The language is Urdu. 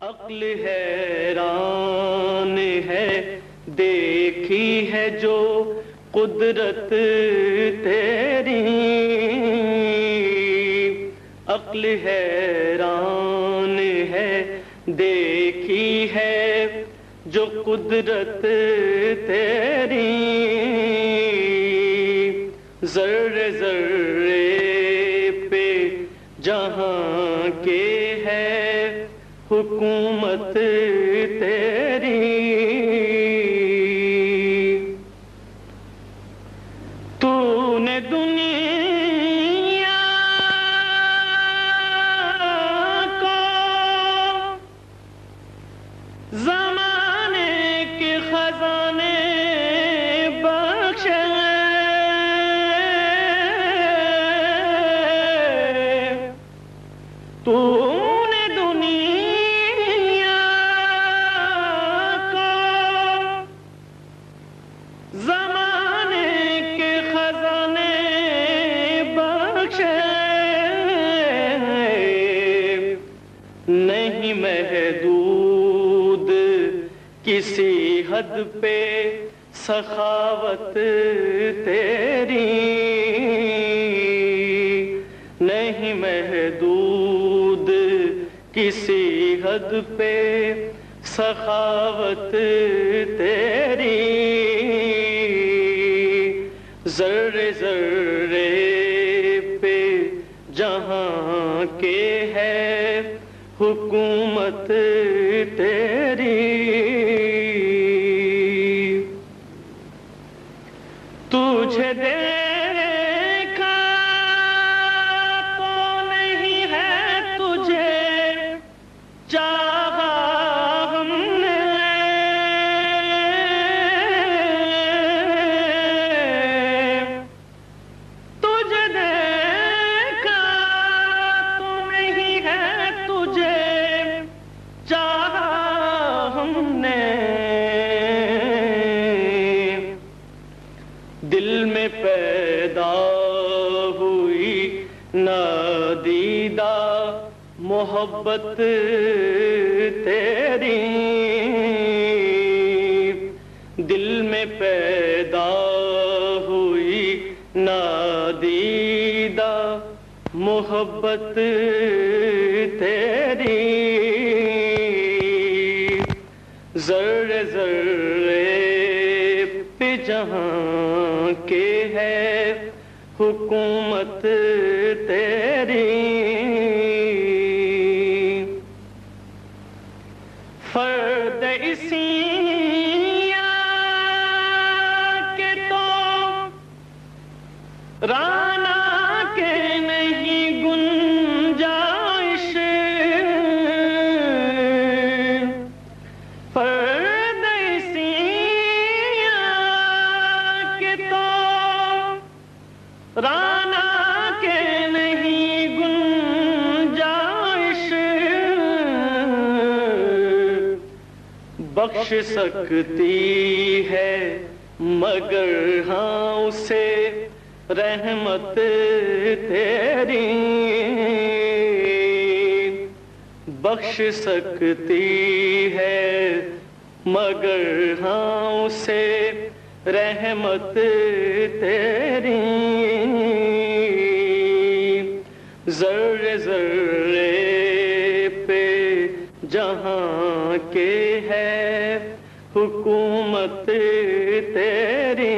عقل حیران ہے، دیکھی ہے جو قدرت تیری۔ عقل حیران ہے، دیکھی ہے جو قدرت تیری۔ ذر ذرے پہ جہاں کے حکومت تیری۔ تو نے دنیا کو زمانے کے خزانے بخشے۔ تو کسی حد پہ سخاوت تیری نہیں محدود، کسی حد پہ سخاوت تیری ذرے ذرے پہ جہاں کے ہے حکومت تیری مجھے دے میں پیدا ہوئی، نادیدہ محبت تیری۔ دل میں پیدا ہوئی، نادیدہ محبت تیری۔ ذر ذرے پہ جہاں کے ہے حکومت تیری۔ فرد اسی کے تو رام رانا کے نہیں گنجائش۔ بخش سکتی ہے مگر ہاں اسے رحمت تیری۔ بخش سکتی ہے مگر ہاں اسے رحمت تیری۔ ذرے ذرے پہ جہاں کے ہے حکومت تیری